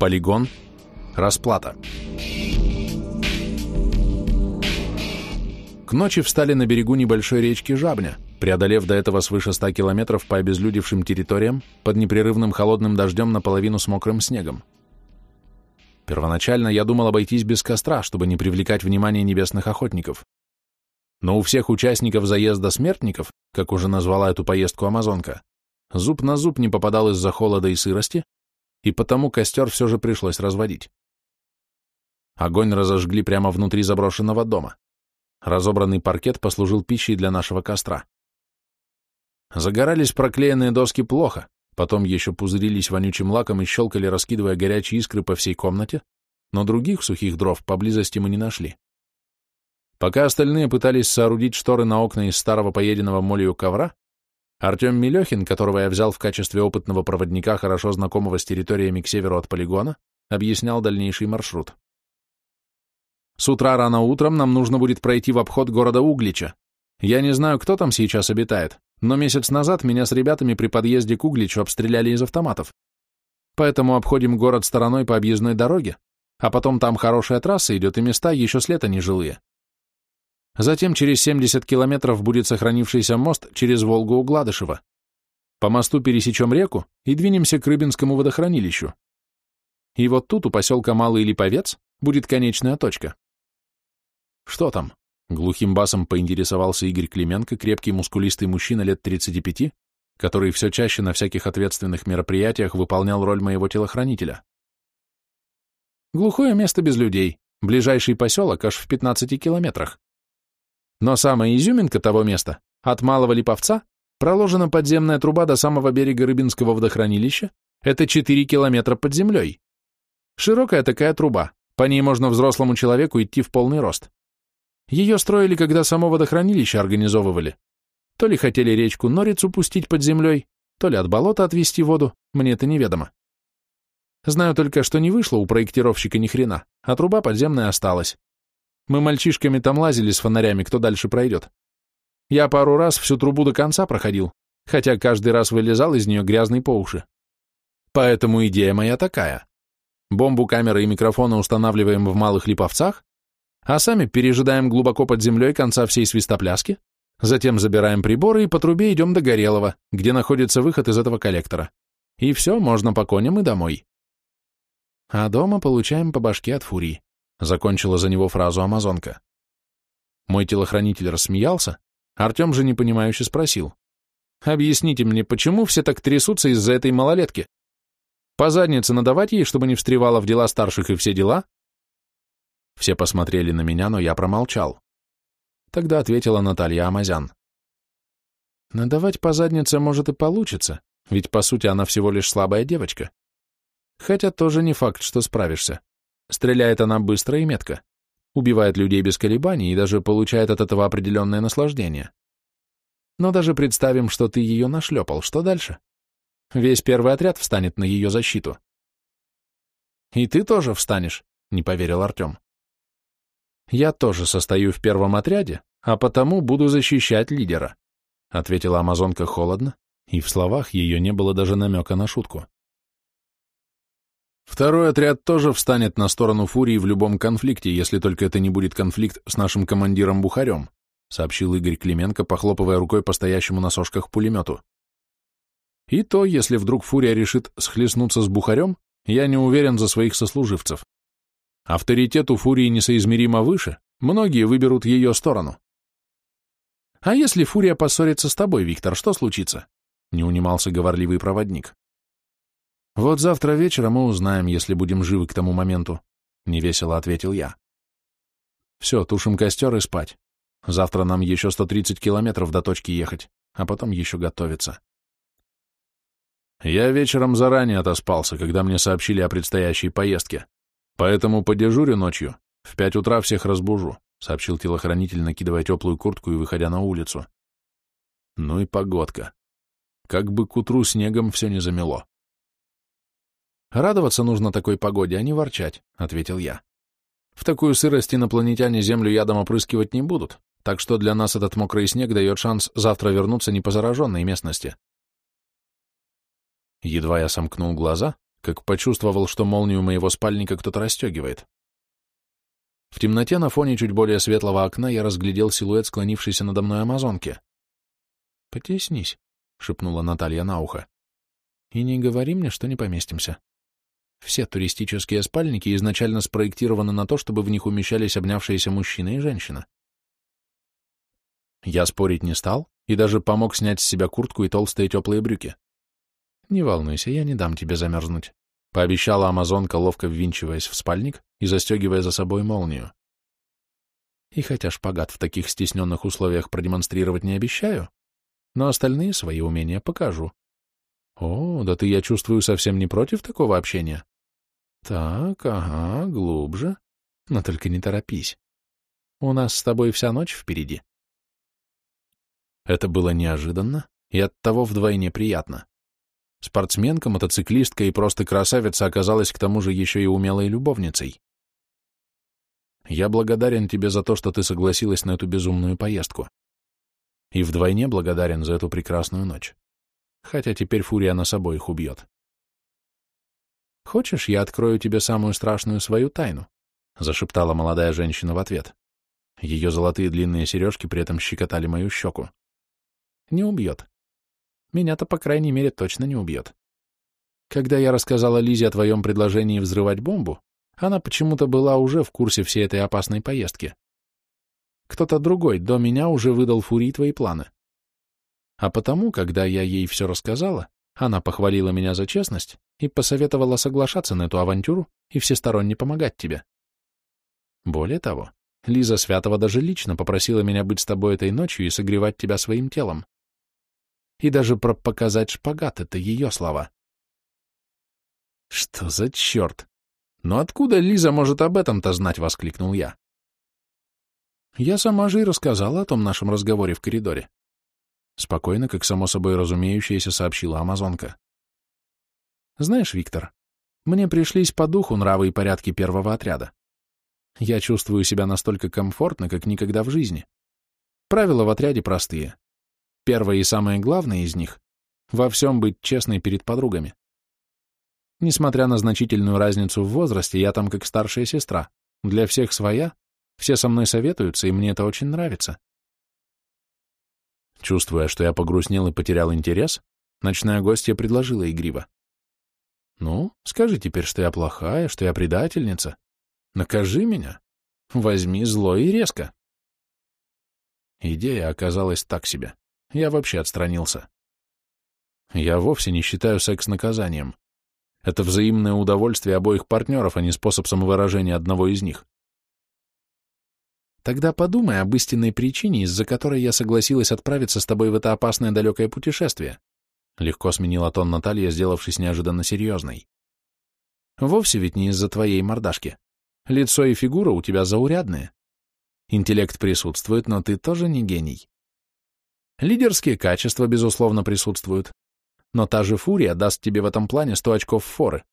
Полигон. Расплата. К ночи встали на берегу небольшой речки Жабня, преодолев до этого свыше ста километров по обезлюдевшим территориям под непрерывным холодным дождем наполовину с мокрым снегом. Первоначально я думал обойтись без костра, чтобы не привлекать внимание небесных охотников. Но у всех участников заезда смертников, как уже назвала эту поездку Амазонка, зуб на зуб не попадал из-за холода и сырости, и потому костер все же пришлось разводить. Огонь разожгли прямо внутри заброшенного дома. Разобранный паркет послужил пищей для нашего костра. Загорались проклеенные доски плохо, потом еще пузырились вонючим лаком и щелкали, раскидывая горячие искры по всей комнате, но других сухих дров поблизости мы не нашли. Пока остальные пытались соорудить шторы на окна из старого поеденного молью ковра, Артем Мелехин, которого я взял в качестве опытного проводника, хорошо знакомого с территориями к северу от полигона, объяснял дальнейший маршрут. С утра рано утром нам нужно будет пройти в обход города Углича. Я не знаю, кто там сейчас обитает, но месяц назад меня с ребятами при подъезде к Угличу обстреляли из автоматов. Поэтому обходим город стороной по объездной дороге, а потом там хорошая трасса идет и места еще с лета нежилые. Затем через 70 километров будет сохранившийся мост через Волгу у Гладышева. По мосту пересечем реку и двинемся к Рыбинскому водохранилищу. И вот тут, у поселка Малый Липовец, будет конечная точка. Что там? Глухим басом поинтересовался Игорь Клименко, крепкий мускулистый мужчина лет 35, который все чаще на всяких ответственных мероприятиях выполнял роль моего телохранителя. Глухое место без людей, ближайший поселок аж в 15 километрах. Но самая изюминка того места, от Малого Липовца, проложена подземная труба до самого берега Рыбинского водохранилища, это 4 километра под землей. Широкая такая труба, по ней можно взрослому человеку идти в полный рост. Ее строили, когда само водохранилище организовывали. То ли хотели речку Норицу пустить под землей, то ли от болота отвести воду, мне это неведомо. Знаю только, что не вышло у проектировщика ни хрена, а труба подземная осталась. Мы мальчишками там лазили с фонарями, кто дальше пройдет. Я пару раз всю трубу до конца проходил, хотя каждый раз вылезал из нее грязный по уши. Поэтому идея моя такая. Бомбу, камеры и микрофоны устанавливаем в малых липовцах, а сами пережидаем глубоко под землей конца всей свистопляски, затем забираем приборы и по трубе идем до Горелого, где находится выход из этого коллектора. И все, можно по коням и домой. А дома получаем по башке от фурии. Закончила за него фразу амазонка. Мой телохранитель рассмеялся, Артем же непонимающе спросил. «Объясните мне, почему все так трясутся из-за этой малолетки? По заднице надавать ей, чтобы не встревала в дела старших и все дела?» Все посмотрели на меня, но я промолчал. Тогда ответила Наталья Амазян. «Надавать по заднице, может, и получится, ведь, по сути, она всего лишь слабая девочка. Хотя тоже не факт, что справишься. Стреляет она быстро и метко, убивает людей без колебаний и даже получает от этого определенное наслаждение. Но даже представим, что ты ее нашлепал, что дальше? Весь первый отряд встанет на ее защиту. «И ты тоже встанешь», — не поверил Артем. «Я тоже состою в первом отряде, а потому буду защищать лидера», — ответила амазонка холодно, и в словах ее не было даже намека на шутку. Второй отряд тоже встанет на сторону Фурии в любом конфликте, если только это не будет конфликт с нашим командиром Бухарем, сообщил Игорь Клименко, похлопывая рукой по стоящему на сошках пулемету. И то, если вдруг Фурия решит схлестнуться с Бухарем, я не уверен за своих сослуживцев. Авторитет у Фурии несоизмеримо выше, многие выберут ее сторону. А если Фурия поссорится с тобой, Виктор, что случится? Не унимался говорливый проводник. «Вот завтра вечером мы узнаем, если будем живы к тому моменту», — невесело ответил я. «Все, тушим костер и спать. Завтра нам еще 130 километров до точки ехать, а потом еще готовиться». Я вечером заранее отоспался, когда мне сообщили о предстоящей поездке, поэтому подежурю ночью, в пять утра всех разбужу, сообщил телохранитель, накидывая теплую куртку и выходя на улицу. Ну и погодка. Как бы к утру снегом все не замело. «Радоваться нужно такой погоде, а не ворчать», — ответил я. «В такую сырость инопланетяне Землю ядом опрыскивать не будут, так что для нас этот мокрый снег дает шанс завтра вернуться не по зараженной местности». Едва я сомкнул глаза, как почувствовал, что молнию моего спальника кто-то расстегивает. В темноте на фоне чуть более светлого окна я разглядел силуэт склонившейся надо мной амазонки. «Потеснись», — шепнула Наталья на ухо. «И не говори мне, что не поместимся. Все туристические спальники изначально спроектированы на то, чтобы в них умещались обнявшиеся мужчина и женщина. Я спорить не стал и даже помог снять с себя куртку и толстые теплые брюки. «Не волнуйся, я не дам тебе замерзнуть», — пообещала амазонка, ловко ввинчиваясь в спальник и застегивая за собой молнию. И хотя шпагат в таких стесненных условиях продемонстрировать не обещаю, но остальные свои умения покажу. О, да ты, я чувствую, совсем не против такого общения. Так, ага, глубже. Но только не торопись. У нас с тобой вся ночь впереди. Это было неожиданно и оттого вдвойне приятно. Спортсменка, мотоциклистка и просто красавица оказалась к тому же еще и умелой любовницей. Я благодарен тебе за то, что ты согласилась на эту безумную поездку. И вдвойне благодарен за эту прекрасную ночь. Хотя теперь фурия нас обоих убьет. Хочешь, я открою тебе самую страшную свою тайну? Зашептала молодая женщина в ответ. Ее золотые длинные сережки при этом щекотали мою щеку. Не убьет. Меня-то, по крайней мере, точно не убьет. Когда я рассказала Лизе о твоем предложении взрывать бомбу, она почему-то была уже в курсе всей этой опасной поездки. Кто-то другой до меня уже выдал Фурии твои планы. А потому, когда я ей все рассказала, она похвалила меня за честность и посоветовала соглашаться на эту авантюру и всесторонне помогать тебе. Более того, Лиза Святова даже лично попросила меня быть с тобой этой ночью и согревать тебя своим телом. И даже про показать шпагат — это ее слова. Что за черт? Но откуда Лиза может об этом-то знать? — воскликнул я. Я сама же и рассказала о том нашем разговоре в коридоре. Спокойно, как само собой разумеющееся, сообщила Амазонка. Знаешь, Виктор, мне пришлись по духу нравы и порядки первого отряда. Я чувствую себя настолько комфортно, как никогда в жизни. Правила в отряде простые. Первое и самое главное из них — во всем быть честной перед подругами. Несмотря на значительную разницу в возрасте, я там как старшая сестра. Для всех своя, все со мной советуются, и мне это очень нравится. Чувствуя, что я погрустнел и потерял интерес, ночная гостья предложила игриво. «Ну, скажи теперь, что я плохая, что я предательница. Накажи меня. Возьми зло и резко». Идея оказалась так себе. Я вообще отстранился. Я вовсе не считаю секс наказанием. Это взаимное удовольствие обоих партнеров, а не способ самовыражения одного из них. Тогда подумай об истинной причине, из-за которой я согласилась отправиться с тобой в это опасное далекое путешествие. Легко сменила тон Наталья, сделавшись неожиданно серьезной. Вовсе ведь не из-за твоей мордашки. Лицо и фигура у тебя заурядные. Интеллект присутствует, но ты тоже не гений. Лидерские качества, безусловно, присутствуют. Но та же фурия даст тебе в этом плане сто очков форы.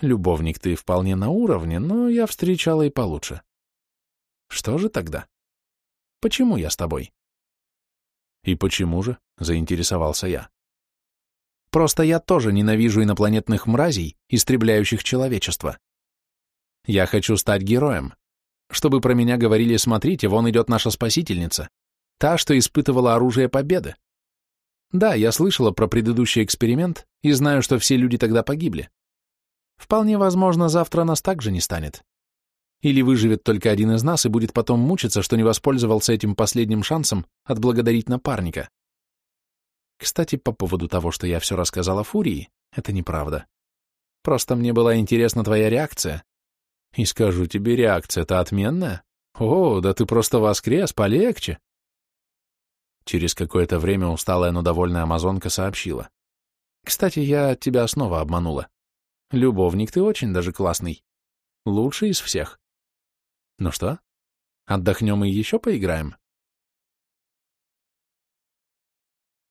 Любовник ты вполне на уровне, но я встречала и получше. Что же тогда? Почему я с тобой? И почему же? Заинтересовался я. Просто я тоже ненавижу инопланетных мразей, истребляющих человечество. Я хочу стать героем. Чтобы про меня говорили, смотрите, вон идет наша спасительница, та, что испытывала оружие победы. Да, я слышала про предыдущий эксперимент и знаю, что все люди тогда погибли. Вполне возможно, завтра нас также не станет. Или выживет только один из нас и будет потом мучиться, что не воспользовался этим последним шансом отблагодарить напарника. Кстати, по поводу того, что я все рассказала Фурии, это неправда. Просто мне была интересна твоя реакция. И скажу тебе, реакция-то отменная. О, да ты просто воскрес, полегче. Через какое-то время усталая, но довольная амазонка сообщила. Кстати, я тебя снова обманула. Любовник ты очень даже классный. Лучший из всех. Ну что, отдохнем и еще поиграем?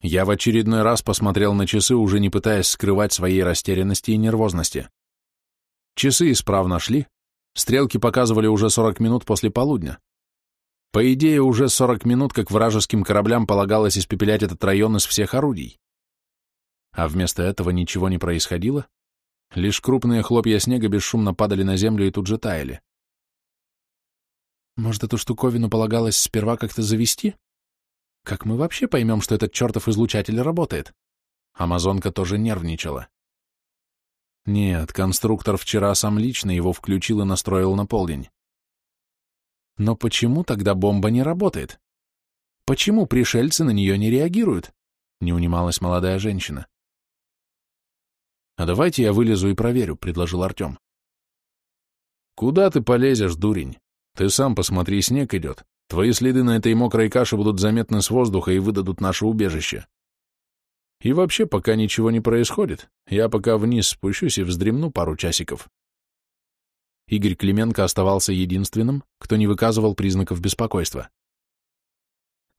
Я в очередной раз посмотрел на часы, уже не пытаясь скрывать своей растерянности и нервозности. Часы исправно шли, стрелки показывали уже 40 минут после полудня. По идее, уже 40 минут, как вражеским кораблям полагалось испепелять этот район из всех орудий. А вместо этого ничего не происходило, Лишь крупные хлопья снега бесшумно падали на землю и тут же таяли. Может, эту штуковину полагалось сперва как-то завести? Как мы вообще поймем, что этот чертов излучатель работает? Амазонка тоже нервничала. Нет, конструктор вчера сам лично его включил и настроил на полдень. Но почему тогда бомба не работает? Почему пришельцы на нее не реагируют? Не унималась молодая женщина. А давайте я вылезу и проверю, предложил Артем. Куда ты полезешь, дурень? Ты сам посмотри, снег идет. Твои следы на этой мокрой каше будут заметны с воздуха и выдадут наше убежище. И вообще, пока ничего не происходит, я пока вниз спущусь и вздремну пару часиков. Игорь Клименко оставался единственным, кто не выказывал признаков беспокойства.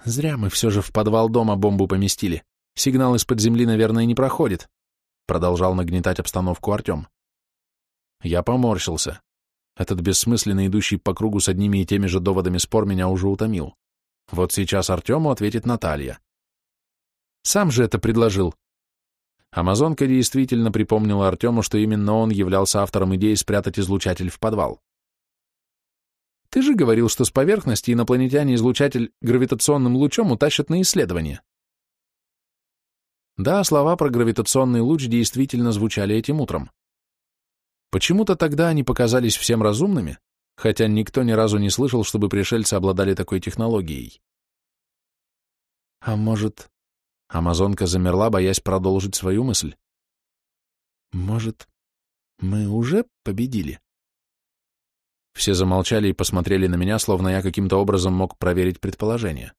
«Зря мы все же в подвал дома бомбу поместили. Сигнал из-под земли, наверное, не проходит», — продолжал нагнетать обстановку Артем. Я поморщился. Этот бессмысленно идущий по кругу с одними и теми же доводами спор меня уже утомил. Вот сейчас Артему ответит Наталья. Сам же это предложил. Амазонка действительно припомнила Артему, что именно он являлся автором идеи спрятать излучатель в подвал. Ты же говорил, что с поверхности инопланетяне излучатель гравитационным лучом утащат на исследование. Да, слова про гравитационный луч действительно звучали этим утром. Почему-то тогда они показались всем разумными, хотя никто ни разу не слышал, чтобы пришельцы обладали такой технологией. А может... Амазонка замерла, боясь продолжить свою мысль. Может, мы уже победили? Все замолчали и посмотрели на меня, словно я каким-то образом мог проверить предположение.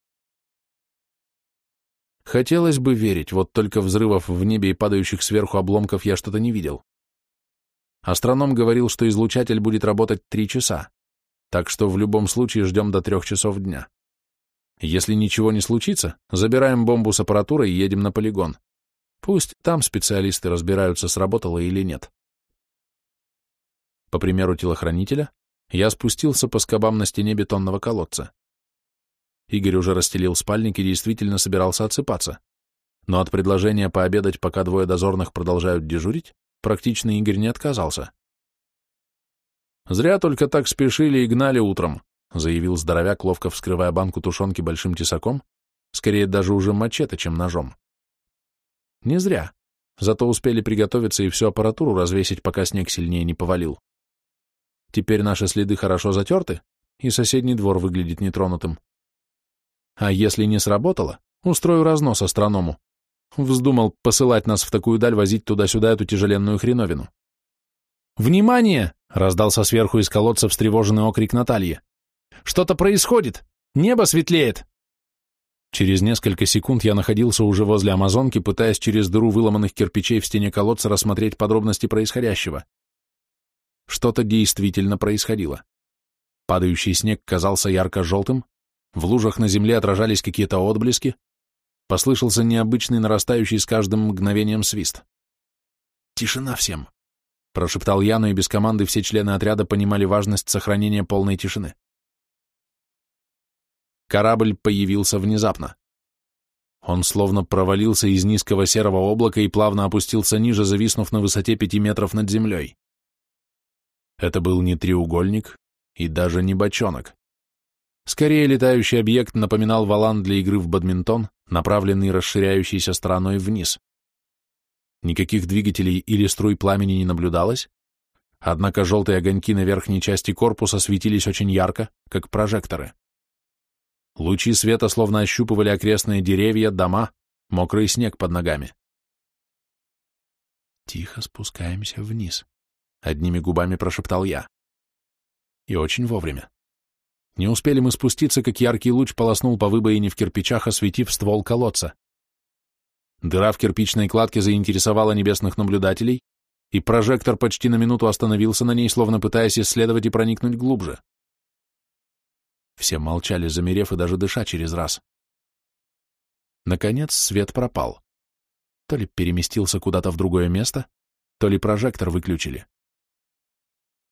Хотелось бы верить, вот только взрывов в небе и падающих сверху обломков я что-то не видел. Астроном говорил, что излучатель будет работать три часа, так что в любом случае ждем до трех часов дня. Если ничего не случится, забираем бомбу с аппаратурой и едем на полигон. Пусть там специалисты разбираются, сработало или нет. По примеру телохранителя, я спустился по скобам на стене бетонного колодца. Игорь уже расстелил спальник и действительно собирался отсыпаться. Но от предложения пообедать, пока двое дозорных продолжают дежурить, Практично Игорь не отказался. «Зря только так спешили и гнали утром», заявил здоровяк, ловко вскрывая банку тушенки большим тесаком, скорее даже уже мачете, чем ножом. Не зря. Зато успели приготовиться и всю аппаратуру развесить, пока снег сильнее не повалил. Теперь наши следы хорошо затерты, и соседний двор выглядит нетронутым. А если не сработало, устрою разнос астроному. Вздумал посылать нас в такую даль возить туда-сюда эту тяжеленную хреновину. «Внимание!» — раздался сверху из колодца встревоженный окрик Натальи. «Что-то происходит! Небо светлеет!» Через несколько секунд я находился уже возле Амазонки, пытаясь через дыру выломанных кирпичей в стене колодца рассмотреть подробности происходящего. Что-то действительно происходило. Падающий снег казался ярко-желтым, в лужах на земле отражались какие-то отблески, Послышался необычный нарастающий с каждым мгновением свист. «Тишина всем!» — прошептал я, но и без команды все члены отряда понимали важность сохранения полной тишины. Корабль появился внезапно. Он словно провалился из низкого серого облака и плавно опустился ниже, зависнув на высоте пяти метров над землей. Это был не треугольник и даже не бочонок. Скорее, летающий объект напоминал валан для игры в бадминтон, направленный расширяющейся стороной вниз. Никаких двигателей или струй пламени не наблюдалось, однако желтые огоньки на верхней части корпуса светились очень ярко, как прожекторы. Лучи света словно ощупывали окрестные деревья, дома, мокрый снег под ногами. «Тихо спускаемся вниз», — одними губами прошептал я. И очень вовремя. Не успели мы спуститься, как яркий луч полоснул по выбоине в кирпичах, осветив ствол колодца. Дыра в кирпичной кладке заинтересовала небесных наблюдателей, и прожектор почти на минуту остановился на ней, словно пытаясь исследовать и проникнуть глубже. Все молчали, замерев и даже дыша через раз. Наконец свет пропал. То ли переместился куда-то в другое место, то ли прожектор выключили.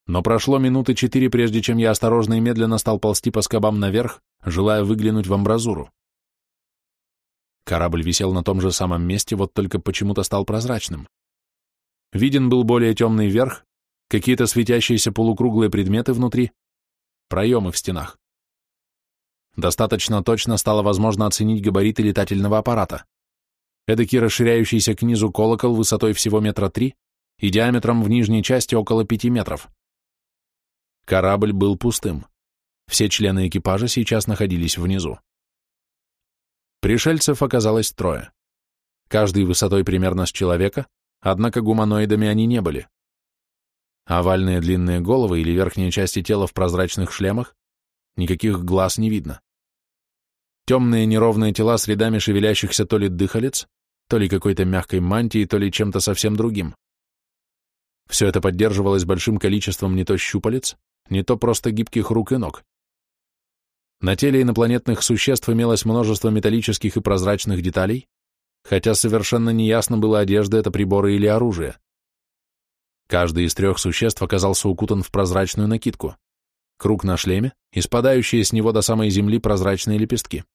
Но прошло минуты четыре, прежде чем я осторожно и медленно стал ползти по скобам наверх, желая выглянуть в амбразуру. Корабль висел на том же самом месте, вот только почему-то стал прозрачным. Виден был более темный верх, какие-то светящиеся полукруглые предметы внутри, проемы в стенах. Достаточно точно стало возможно оценить габариты летательного аппарата. Эдакий расширяющийся к низу колокол высотой всего метра три и диаметром в нижней части около пяти метров. Корабль был пустым. Все члены экипажа сейчас находились внизу. Пришельцев оказалось трое. Каждый высотой примерно с человека, однако гуманоидами они не были. Овальные длинные головы или верхние части тела в прозрачных шлемах, никаких глаз не видно. Темные неровные тела с рядами шевелящихся то ли дыхалец, то ли какой-то мягкой мантии, то ли чем-то совсем другим. Все это поддерживалось большим количеством не то щупалец, не то просто гибких рук и ног. На теле инопланетных существ имелось множество металлических и прозрачных деталей, хотя совершенно неясно было, одежда это приборы или оружие. Каждый из трех существ оказался укутан в прозрачную накидку, круг на шлеме и спадающие с него до самой земли прозрачные лепестки.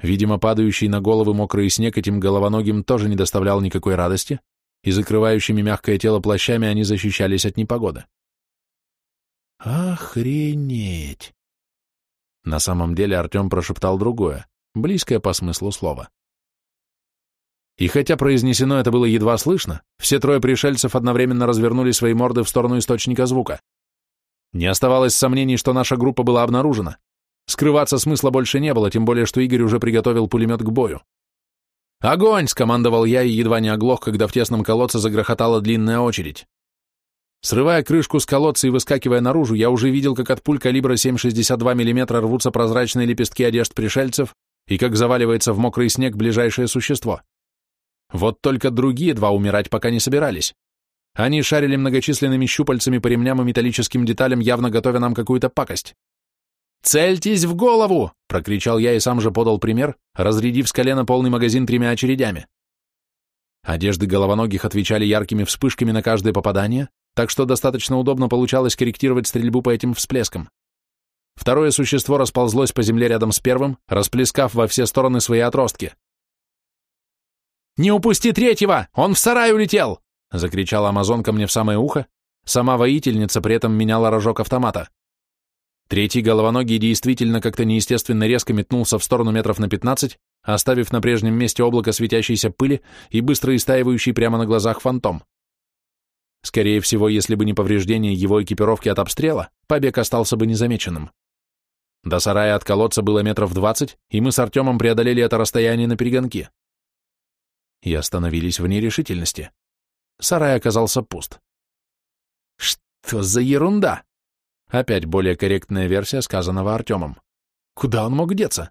Видимо, падающий на головы мокрый снег этим головоногим тоже не доставлял никакой радости, и закрывающими мягкое тело плащами они защищались от непогоды. «Охренеть!» На самом деле Артем прошептал другое, близкое по смыслу слова. И хотя произнесено это было едва слышно, все трое пришельцев одновременно развернули свои морды в сторону источника звука. Не оставалось сомнений, что наша группа была обнаружена. Скрываться смысла больше не было, тем более, что Игорь уже приготовил пулемет к бою. «Огонь!» — скомандовал я и едва не оглох, когда в тесном колодце загрохотала длинная очередь. Срывая крышку с колодца и выскакивая наружу, я уже видел, как от пуль калибра 7,62 мм рвутся прозрачные лепестки одежд пришельцев и как заваливается в мокрый снег ближайшее существо. Вот только другие два умирать пока не собирались. Они шарили многочисленными щупальцами по ремням и металлическим деталям, явно готовя нам какую-то пакость. «Цельтесь в голову!» — прокричал я и сам же подал пример, разрядив с колена полный магазин тремя очередями. Одежды головоногих отвечали яркими вспышками на каждое попадание, так что достаточно удобно получалось корректировать стрельбу по этим всплескам. Второе существо расползлось по земле рядом с первым, расплескав во все стороны свои отростки. «Не упусти третьего! Он в сарай улетел!» — закричала амазонка мне в самое ухо. Сама воительница при этом меняла рожок автомата. Третий головоногий действительно как-то неестественно резко метнулся в сторону метров на пятнадцать, оставив на прежнем месте облако светящейся пыли и быстро истаивающий прямо на глазах фантом. Скорее всего, если бы не повреждение его экипировки от обстрела, побег остался бы незамеченным. До сарая от колодца было метров двадцать, и мы с Артемом преодолели это расстояние на перегонки. И остановились в нерешительности. Сарай оказался пуст. Что за ерунда? Опять более корректная версия сказанного Артемом. Куда он мог деться?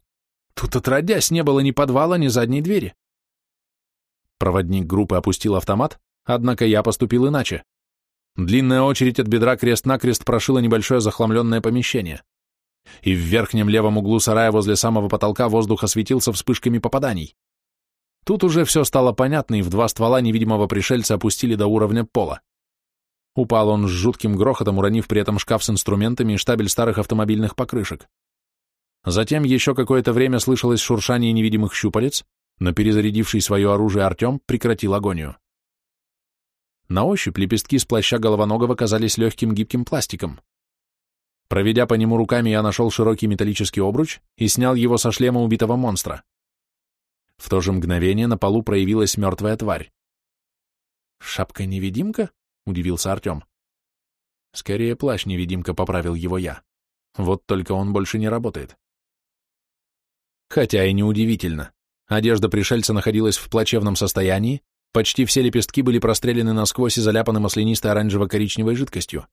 Тут отродясь не было ни подвала, ни задней двери. Проводник группы опустил автомат, Однако я поступил иначе. Длинная очередь от бедра крест-накрест прошила небольшое захламленное помещение. И в верхнем левом углу сарая возле самого потолка воздух осветился вспышками попаданий. Тут уже все стало понятно, и в два ствола невидимого пришельца опустили до уровня пола. Упал он с жутким грохотом, уронив при этом шкаф с инструментами и штабель старых автомобильных покрышек. Затем еще какое-то время слышалось шуршание невидимых щупалец, но перезарядивший свое оружие Артем прекратил агонию. На ощупь лепестки с плаща головоногого казались легким гибким пластиком. Проведя по нему руками, я нашел широкий металлический обруч и снял его со шлема убитого монстра. В то же мгновение на полу проявилась мертвая тварь. «Шапка-невидимка?» — удивился Артем. «Скорее плащ-невидимка», — поправил его я. «Вот только он больше не работает». Хотя и неудивительно. Одежда пришельца находилась в плачевном состоянии, Почти все лепестки были прострелены насквозь и заляпаны маслянистой оранжево-коричневой жидкостью.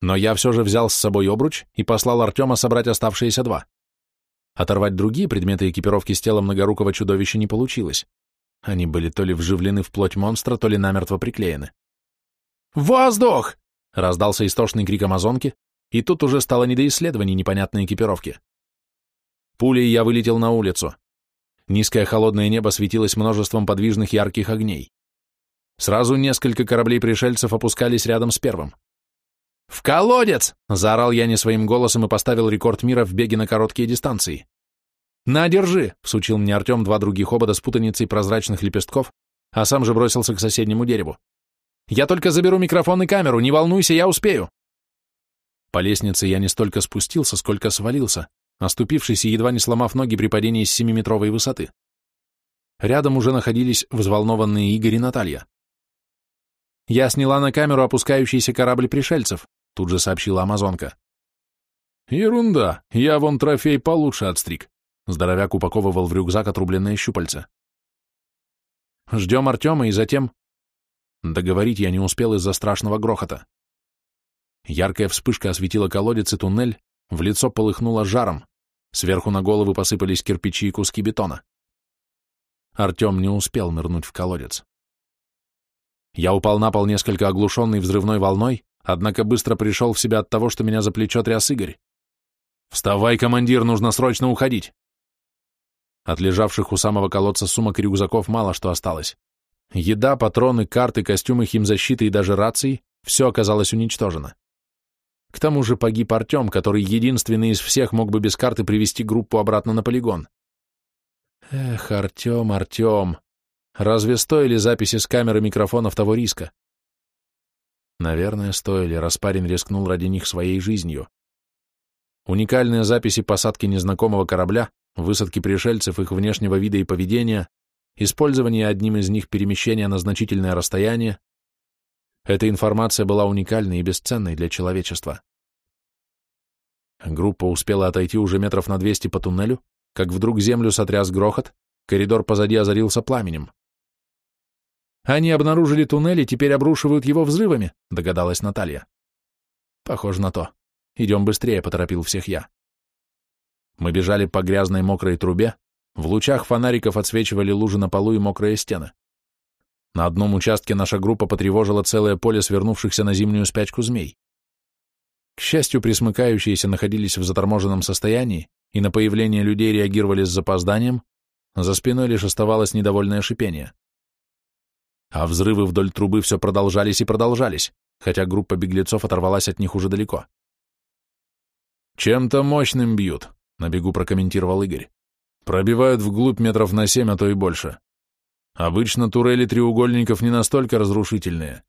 Но я все же взял с собой обруч и послал Артема собрать оставшиеся два. Оторвать другие предметы экипировки с тела многорукого чудовища не получилось. Они были то ли вживлены в плоть монстра, то ли намертво приклеены. «Воздух!» — раздался истошный крик амазонки, и тут уже стало не до исследований непонятной экипировки. Пулей я вылетел на улицу. Низкое холодное небо светилось множеством подвижных ярких огней. Сразу несколько кораблей пришельцев опускались рядом с первым. «В колодец!» — заорал я не своим голосом и поставил рекорд мира в беге на короткие дистанции. «На, держи!» — всучил мне Артем два других обода с путаницей прозрачных лепестков, а сам же бросился к соседнему дереву. «Я только заберу микрофон и камеру, не волнуйся, я успею!» По лестнице я не столько спустился, сколько свалился, оступившись и едва не сломав ноги при падении с семиметровой высоты. Рядом уже находились взволнованные Игорь и Наталья. «Я сняла на камеру опускающийся корабль пришельцев», тут же сообщила амазонка. «Ерунда, я вон трофей получше отстриг», здоровяк упаковывал в рюкзак отрубленные щупальца. «Ждем Артема и затем...» Договорить я не успел из-за страшного грохота. Яркая вспышка осветила колодец и туннель, в лицо полыхнуло жаром, сверху на головы посыпались кирпичи и куски бетона. Артем не успел нырнуть в колодец. Я упал на пол несколько оглушенный взрывной волной, однако быстро пришел в себя от того, что меня за плечо тряс Игорь. «Вставай, командир, нужно срочно уходить!» От лежавших у самого колодца сумок и рюкзаков мало что осталось. Еда, патроны, карты, костюмы химзащиты и даже рации — все оказалось уничтожено. К тому же погиб Артем, который единственный из всех мог бы без карты привести группу обратно на полигон. Эх, Артем, Артем, разве стоили записи с камеры микрофонов того риска? Наверное, стоили, раз парень рискнул ради них своей жизнью. Уникальные записи посадки незнакомого корабля, высадки пришельцев, их внешнего вида и поведения, использование одним из них перемещения на значительное расстояние. Эта информация была уникальной и бесценной для человечества. Группа успела отойти уже метров на 200 по туннелю, как вдруг землю сотряс грохот, коридор позади озарился пламенем. «Они обнаружили туннель и теперь обрушивают его взрывами», — догадалась Наталья. «Похоже на то. Идем быстрее», — поторопил всех я. Мы бежали по грязной мокрой трубе, в лучах фонариков отсвечивали лужи на полу и мокрые стены. На одном участке наша группа потревожила целое поле свернувшихся на зимнюю спячку змей. К счастью, присмыкающиеся находились в заторможенном состоянии, и на появление людей реагировали с запозданием, за спиной лишь оставалось недовольное шипение. А взрывы вдоль трубы все продолжались и продолжались, хотя группа беглецов оторвалась от них уже далеко. «Чем-то мощным бьют», — на бегу прокомментировал Игорь. «Пробивают вглубь метров на семь, а то и больше. Обычно турели треугольников не настолько разрушительные».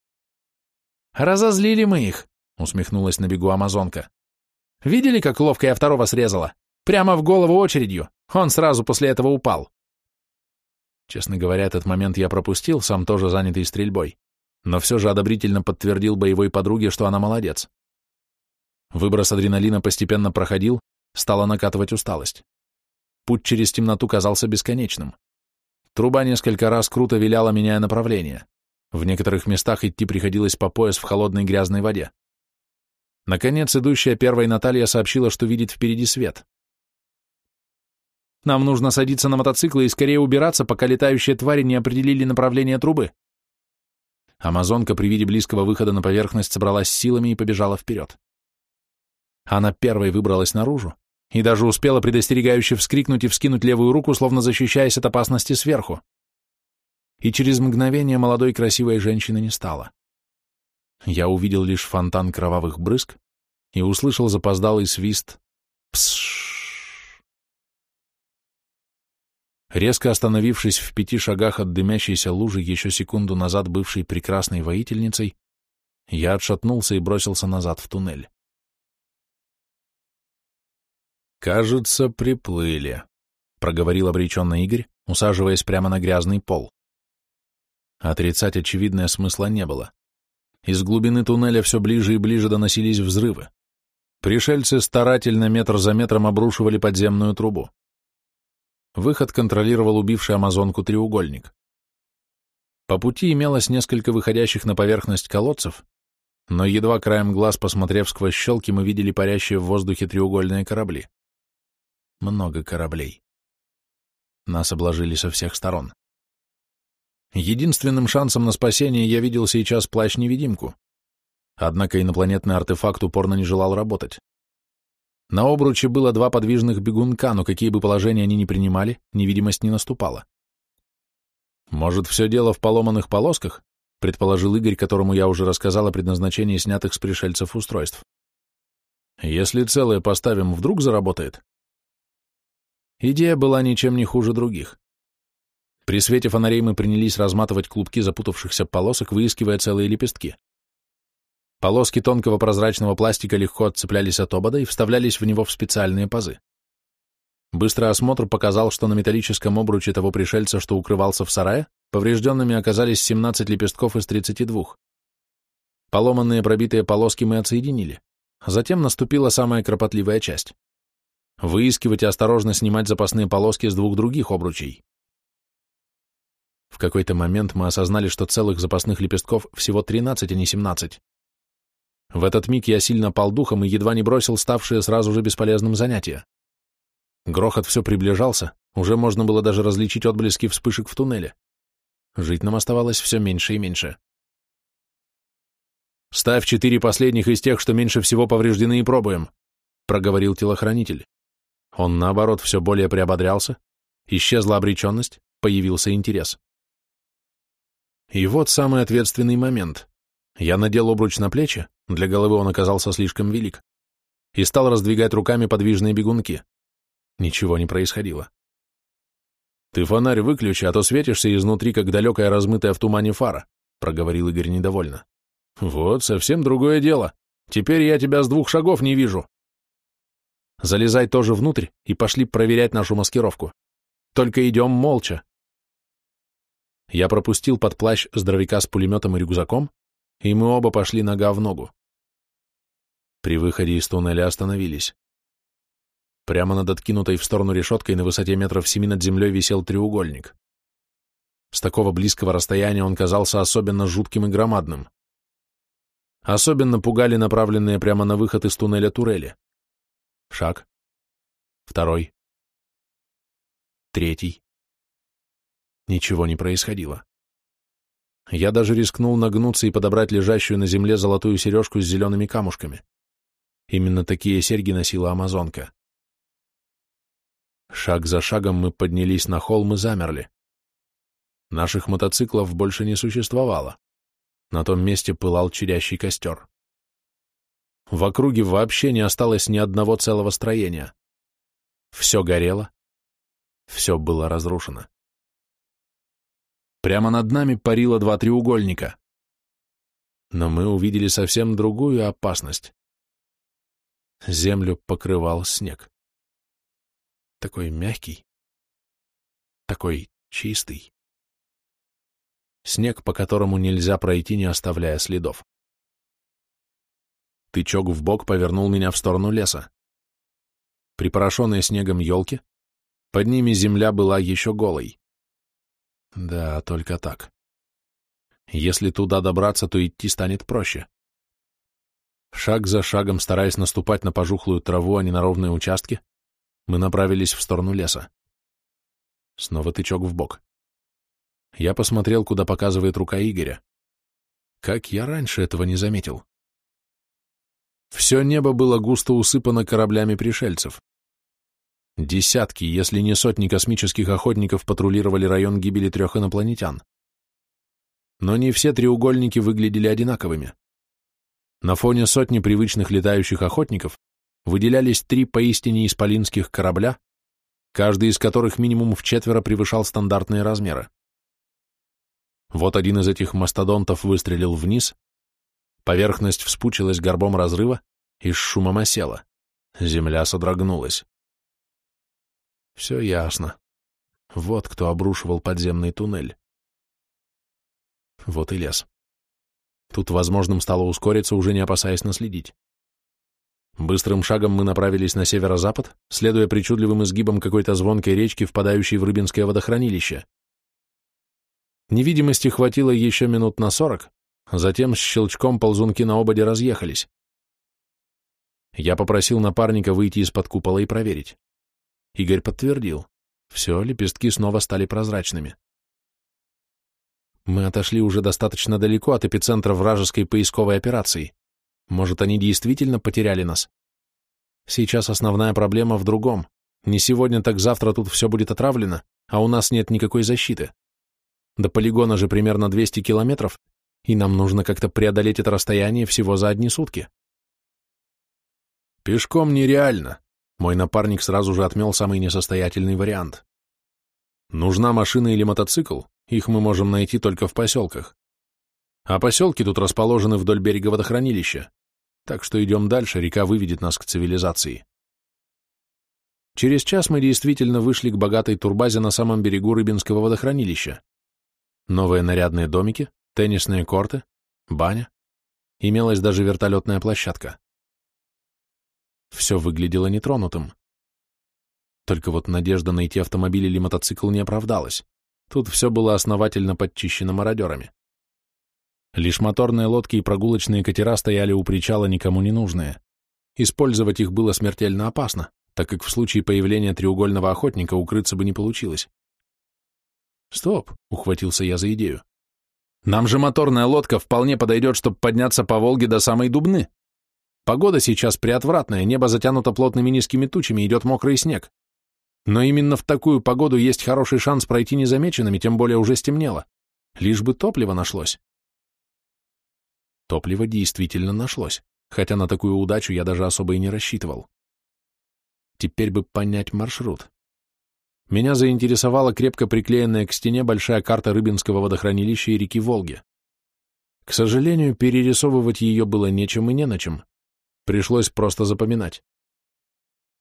«Разозлили мы их», — усмехнулась на бегу амазонка. «Видели, как ловко я второго срезала? Прямо в голову очередью. Он сразу после этого упал. Честно говоря, этот момент я пропустил, сам тоже занятый стрельбой, но все же одобрительно подтвердил боевой подруге, что она молодец. Выброс адреналина постепенно проходил, стала накатывать усталость. Путь через темноту казался бесконечным. Труба несколько раз круто виляла, меняя направление. В некоторых местах идти приходилось по пояс в холодной грязной воде. Наконец, идущая первой Наталья сообщила, что видит впереди свет. Нам нужно садиться на мотоциклы и скорее убираться, пока летающие твари не определили направление трубы. Амазонка при виде близкого выхода на поверхность собралась силами и побежала вперед. Она первой выбралась наружу и даже успела предостерегающе вскрикнуть и вскинуть левую руку, словно защищаясь от опасности сверху. И через мгновение молодой красивой женщины не стало. Я увидел лишь фонтан кровавых брызг и услышал запоздалый свист «Псшш». Резко остановившись в пяти шагах от дымящейся лужи, еще секунду назад бывшей прекрасной воительницей, я отшатнулся и бросился назад в туннель. «Кажется, приплыли», — проговорил обреченно Игорь, усаживаясь прямо на грязный пол. Отрицать очевидное смысла не было. Из глубины туннеля все ближе и ближе доносились взрывы. Пришельцы старательно метр за метром обрушивали подземную трубу. Выход контролировал убивший амазонку треугольник. По пути имелось несколько выходящих на поверхность колодцев, но едва краем глаз, посмотрев сквозь щелки, мы видели парящие в воздухе треугольные корабли. Много кораблей. Нас обложили со всех сторон. Единственным шансом на спасение я видел сейчас плащ-невидимку. Однако инопланетный артефакт упорно не желал работать. На обруче было два подвижных бегунка, но какие бы положения они ни принимали, невидимость не наступала. «Может, все дело в поломанных полосках?» — предположил Игорь, которому я уже рассказал о предназначении снятых с пришельцев устройств. «Если целое поставим, вдруг заработает?» Идея была ничем не хуже других. При свете фонарей мы принялись разматывать клубки запутавшихся полосок, выискивая целые лепестки. Полоски тонкого прозрачного пластика легко отцеплялись от обода и вставлялись в него в специальные пазы. Быстрый осмотр показал, что на металлическом обруче того пришельца, что укрывался в сарае, поврежденными оказались 17 лепестков из 32. Поломанные пробитые полоски мы отсоединили. Затем наступила самая кропотливая часть. Выискивать и осторожно снимать запасные полоски с двух других обручей. В какой-то момент мы осознали, что целых запасных лепестков всего 13, а не 17. В этот миг я сильно пал духом и едва не бросил ставшее сразу же бесполезным занятие. Грохот все приближался, уже можно было даже различить отблески вспышек в туннеле. Жить нам оставалось все меньше и меньше. «Ставь четыре последних из тех, что меньше всего повреждены, и пробуем», — проговорил телохранитель. Он, наоборот, все более приободрялся, исчезла обреченность, появился интерес. И вот самый ответственный момент. Я надел обруч на плечи, для головы он оказался слишком велик, и стал раздвигать руками подвижные бегунки. Ничего не происходило. «Ты фонарь выключи, а то светишься изнутри, как далекая размытая в тумане фара», — проговорил Игорь недовольно. «Вот, совсем другое дело. Теперь я тебя с двух шагов не вижу». «Залезай тоже внутрь и пошли проверять нашу маскировку. Только идем молча». Я пропустил под плащ здоровяка с пулеметом и рюкзаком, и мы оба пошли нога в ногу. При выходе из туннеля остановились. Прямо над откинутой в сторону решеткой на высоте метров семи над землей висел треугольник. С такого близкого расстояния он казался особенно жутким и громадным. Особенно пугали направленные прямо на выход из туннеля турели. Шаг. Второй. Третий. Ничего не происходило. Я даже рискнул нагнуться и подобрать лежащую на земле золотую сережку с зелеными камушками. Именно такие серьги носила амазонка. Шаг за шагом мы поднялись на холм и замерли. Наших мотоциклов больше не существовало. На том месте пылал чадящий костер. В округе вообще не осталось ни одного целого строения. Все горело, все было разрушено. Прямо над нами парило два треугольника. Но мы увидели совсем другую опасность. Землю покрывал снег такой мягкий, такой чистый. Снег, по которому нельзя пройти, не оставляя следов. Тычок в бок повернул меня в сторону леса. Припорошенные снегом елки, под ними земля была еще голой. Да, только так. Если туда добраться, то идти станет проще. Шаг за шагом, стараясь наступать на пожухлую траву, а не на ровные участки, мы направились в сторону леса. Снова тычок в бок. Я посмотрел, куда показывает рука Игоря. Как я раньше этого не заметил. Все небо было густо усыпано кораблями пришельцев. Десятки, если не сотни космических охотников патрулировали район гибели трех инопланетян. Но не все треугольники выглядели одинаковыми. На фоне сотни привычных летающих охотников выделялись три поистине исполинских корабля, каждый из которых минимум в четверо превышал стандартные размеры. Вот один из этих мастодонтов выстрелил вниз, поверхность вспучилась горбом разрыва и с шумом осела. Земля содрогнулась. Все ясно. Вот кто обрушивал подземный туннель. Вот и лес. Тут возможным стало ускориться, уже не опасаясь наследить. Быстрым шагом мы направились на северо-запад, следуя причудливым изгибам какой-то звонкой речки, впадающей в Рыбинское водохранилище. Невидимости хватило еще минут на сорок, затем с щелчком ползунки на ободе разъехались. Я попросил напарника выйти из-под купола и проверить. Игорь подтвердил. Все, лепестки снова стали прозрачными. Мы отошли уже достаточно далеко от эпицентра вражеской поисковой операции. Может, они действительно потеряли нас? Сейчас основная проблема в другом. Не сегодня, так завтра тут все будет отравлено, а у нас нет никакой защиты. До полигона же примерно 200 километров, и нам нужно как-то преодолеть это расстояние всего за одни сутки. Пешком нереально. Мой напарник сразу же отмел самый несостоятельный вариант. Нужна машина или мотоцикл, их мы можем найти только в поселках. А поселки тут расположены вдоль берега водохранилища, так что идем дальше, река выведет нас к цивилизации. Через час мы действительно вышли к богатой турбазе на самом берегу Рыбинского водохранилища. Новые нарядные домики, теннисные корты, баня. Имелась даже вертолетная площадка. Все выглядело нетронутым. Только вот надежда найти автомобиль или мотоцикл не оправдалась. Тут все было основательно подчищено мародерами. Лишь моторные лодки и прогулочные катера стояли у причала никому не нужные. Использовать их было смертельно опасно, так как в случае появления треугольного охотника укрыться бы не получилось. «Стоп!» — ухватился я за идею. «Нам же моторная лодка вполне подойдет, чтобы подняться по Волге до самой Дубны. Погода сейчас приотвратная, небо затянуто плотными низкими тучами, идет мокрый снег. Но именно в такую погоду есть хороший шанс пройти незамеченными, тем более уже стемнело. Лишь бы топливо нашлось. Топливо действительно нашлось, хотя на такую удачу я даже особо и не рассчитывал. Теперь бы понять маршрут. Меня заинтересовала крепко приклеенная к стене большая карта Рыбинского водохранилища и реки Волги. К сожалению, перерисовывать ее было нечем и не на чем. Пришлось просто запоминать.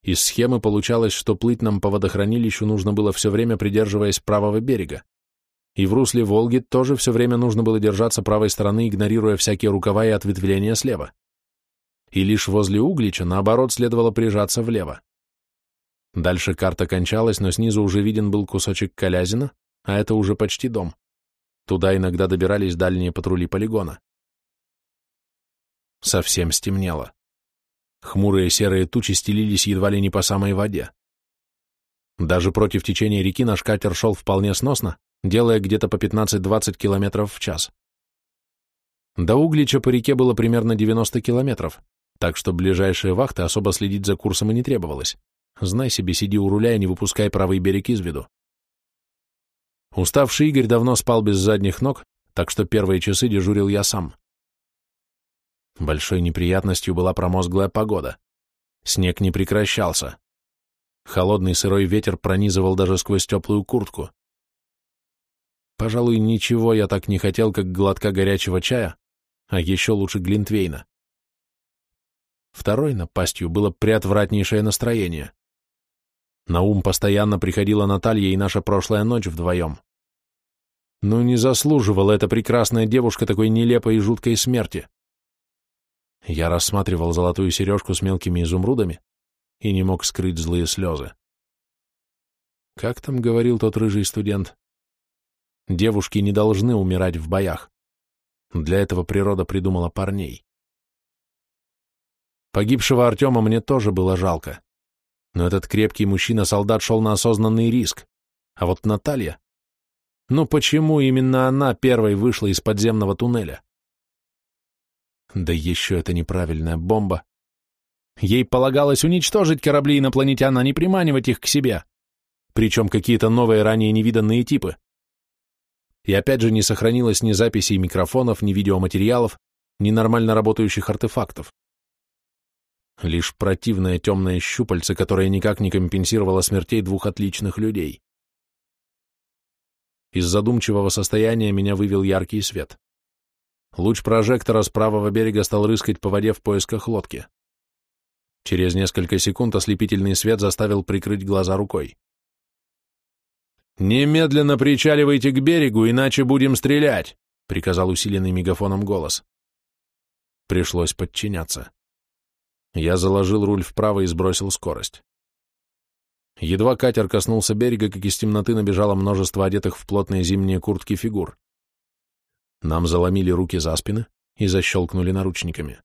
Из схемы получалось, что плыть нам по водохранилищу нужно было все время придерживаясь правого берега. И в русле Волги тоже все время нужно было держаться правой стороны, игнорируя всякие рукава и ответвления слева. И лишь возле Углича, наоборот, следовало прижаться влево. Дальше карта кончалась, но снизу уже виден был кусочек Колязина, а это уже почти дом. Туда иногда добирались дальние патрули полигона. Совсем стемнело. Хмурые серые тучи стелились едва ли не по самой воде. Даже против течения реки наш катер шел вполне сносно, делая где-то по 15-20 километров в час. До Углича по реке было примерно 90 километров, так что ближайшие вахты особо следить за курсом и не требовалось. Знай себе, сиди у руля и не выпускай правый берег из виду. Уставший Игорь давно спал без задних ног, так что первые часы дежурил я сам. Большой неприятностью была промозглая погода. Снег не прекращался. Холодный сырой ветер пронизывал даже сквозь теплую куртку. Пожалуй, ничего я так не хотел, как глотка горячего чая, а еще лучше глинтвейна. Второй напастью было приотвратнейшее настроение. На ум постоянно приходила Наталья и наша прошлая ночь вдвоем. Ну, не заслуживала эта прекрасная девушка такой нелепой и жуткой смерти. Я рассматривал золотую сережку с мелкими изумрудами и не мог скрыть злые слезы. Как там говорил тот рыжий студент? Девушки не должны умирать в боях. Для этого природа придумала парней. Погибшего Артема мне тоже было жалко. Но этот крепкий мужчина-солдат шел на осознанный риск. А вот Наталья... Ну почему именно она первой вышла из подземного туннеля? Да еще это неправильная бомба. Ей полагалось уничтожить корабли инопланетян, а не приманивать их к себе. Причем какие-то новые, ранее невиданные типы. И опять же не сохранилось ни записей микрофонов, ни видеоматериалов, ни нормально работающих артефактов. Лишь противное темное щупальце, которое никак не компенсировало смертей двух отличных людей. Из задумчивого состояния меня вывел яркий свет. Луч прожектора с правого берега стал рыскать по воде в поисках лодки. Через несколько секунд ослепительный свет заставил прикрыть глаза рукой. «Немедленно причаливайте к берегу, иначе будем стрелять!» — приказал усиленный мегафоном голос. Пришлось подчиняться. Я заложил руль вправо и сбросил скорость. Едва катер коснулся берега, как из темноты набежало множество одетых в плотные зимние куртки фигур. Нам заломили руки за спины и защелкнули наручниками.